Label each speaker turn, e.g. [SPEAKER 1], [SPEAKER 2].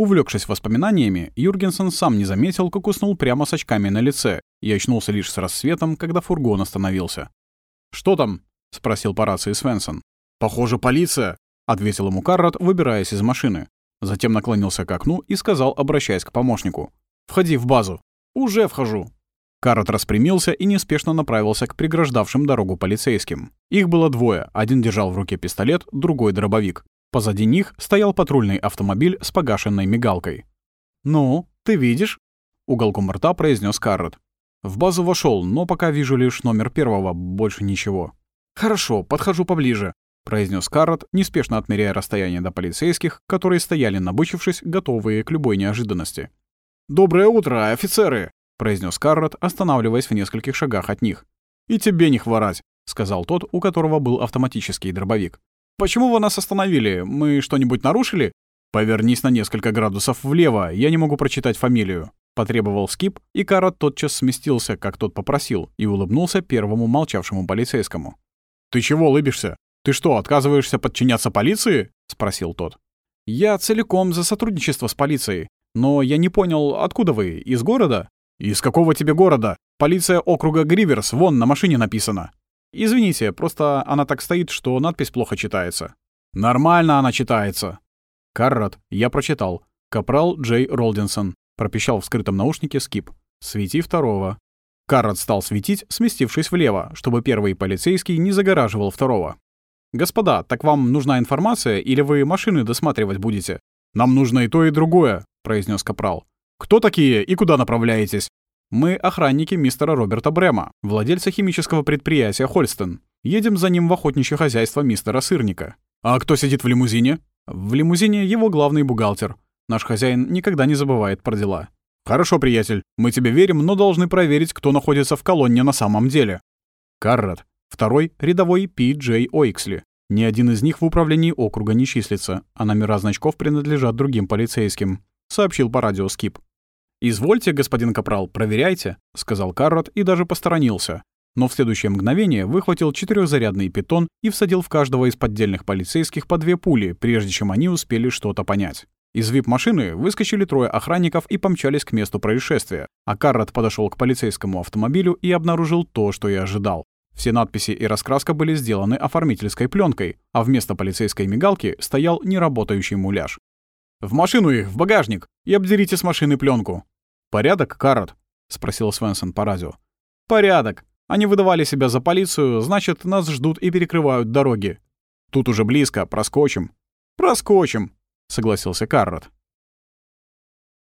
[SPEAKER 1] Увлекшись воспоминаниями, Юргенсен сам не заметил, как уснул прямо с очками на лице и очнулся лишь с рассветом, когда фургон остановился. «Что там?» — спросил по рации Свенсон. «Похоже, полиция», — ответил ему Каррот, выбираясь из машины. Затем наклонился к окну и сказал, обращаясь к помощнику. «Входи в базу». «Уже вхожу». Каррот распрямился и неспешно направился к преграждавшим дорогу полицейским. Их было двое, один держал в руке пистолет, другой — дробовик. Позади них стоял патрульный автомобиль с погашенной мигалкой. «Ну, ты видишь?» — уголком рта произнес Каррот. «В базу вошел, но пока вижу лишь номер первого, больше ничего». «Хорошо, подхожу поближе», — произнес Каррот, неспешно отмеряя расстояние до полицейских, которые стояли набычившись, готовые к любой неожиданности. «Доброе утро, офицеры!» — произнес Каррот, останавливаясь в нескольких шагах от них. «И тебе не хворать», — сказал тот, у которого был автоматический дробовик. «Почему вы нас остановили? Мы что-нибудь нарушили?» «Повернись на несколько градусов влево, я не могу прочитать фамилию», — потребовал Скип, и Кара тотчас сместился, как тот попросил, и улыбнулся первому молчавшему полицейскому. «Ты чего улыбишься? Ты что, отказываешься подчиняться полиции?» — спросил тот. «Я целиком за сотрудничество с полицией. Но я не понял, откуда вы? Из города?» «Из какого тебе города? Полиция округа Гриверс, вон на машине написано». Извините, просто она так стоит, что надпись плохо читается. Нормально она читается. Каррат, я прочитал. Капрал Джей Ролдинсон. Пропищал в скрытом наушнике скип. Свети второго. Каррат стал светить, сместившись влево, чтобы первый полицейский не загораживал второго. «Господа, так вам нужна информация или вы машины досматривать будете?» «Нам нужно и то, и другое», — произнес Капрал. «Кто такие и куда направляетесь?» Мы охранники мистера Роберта Брема, владельца химического предприятия Хольстон. Едем за ним в охотничье хозяйство мистера Сырника. А кто сидит в лимузине? В лимузине его главный бухгалтер. Наш хозяин никогда не забывает про дела. Хорошо, приятель, мы тебе верим, но должны проверить, кто находится в колонне на самом деле. Каррат. Второй — рядовой Пи Джей Оиксли. Ни один из них в управлении округа не числится, а номера значков принадлежат другим полицейским, сообщил по радио Скип. «Извольте, господин Капрал, проверяйте», — сказал Каррот и даже посторонился. Но в следующее мгновение выхватил четырехзарядный питон и всадил в каждого из поддельных полицейских по две пули, прежде чем они успели что-то понять. Из вип-машины выскочили трое охранников и помчались к месту происшествия, а Каррот подошел к полицейскому автомобилю и обнаружил то, что и ожидал. Все надписи и раскраска были сделаны оформительской пленкой, а вместо полицейской мигалки стоял неработающий муляж. «В машину их, в багажник, и обдерите с машины пленку. «Порядок, Каррот?» — спросил Свенсон по радио. «Порядок. Они выдавали себя за полицию, значит, нас ждут и перекрывают дороги. Тут уже близко, проскочим». «Проскочим», — согласился Каррот.